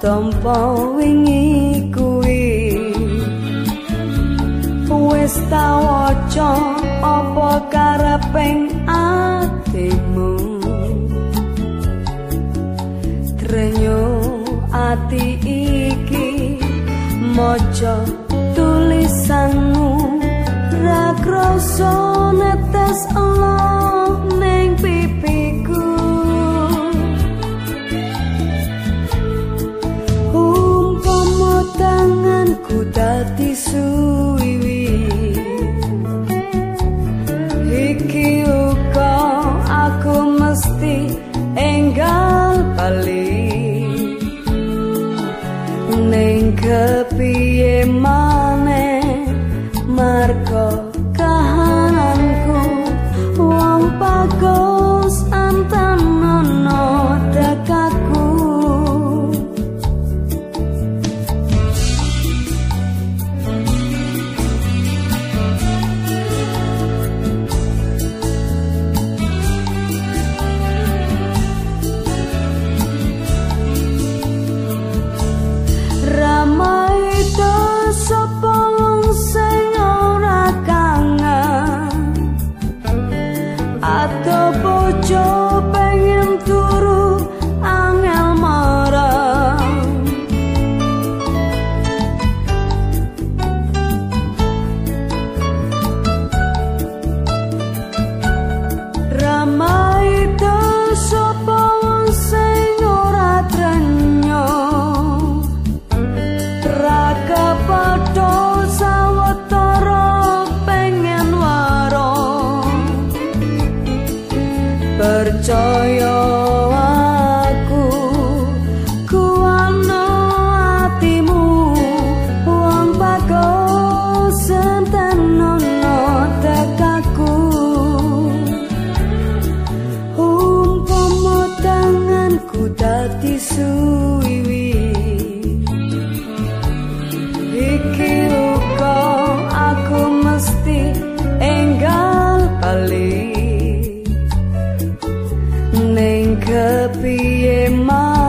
tompo wingi kuwi. Wis tawaca apa kareping krasa netes Allah ning pipiku. Umpama tanganku dadi suwi iki uga aku mesti enggal bali. Ning kepiye maneh marko kepiye mah